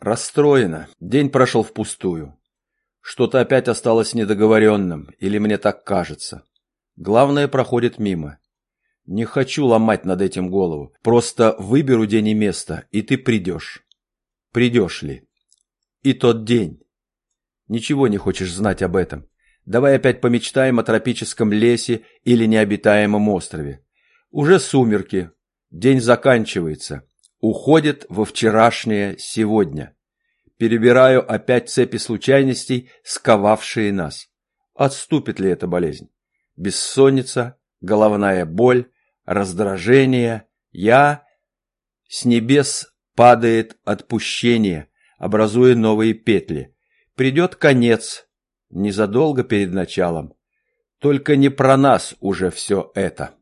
Расстроена. День прошел впустую. Что-то опять осталось недоговоренным, или мне так кажется. Главное проходит мимо. Не хочу ломать над этим голову. Просто выберу день и место, и ты придешь. Придешь ли? И тот день. Ничего не хочешь знать об этом. Давай опять помечтаем о тропическом лесе или необитаемом острове. Уже сумерки. День заканчивается. Уходит во вчерашнее сегодня. Перебираю опять цепи случайностей, сковавшие нас. Отступит ли эта болезнь? Бессонница, головная боль, раздражение. Я... С небес падает отпущение, образуя новые петли. Придет конец, незадолго перед началом. Только не про нас уже все это.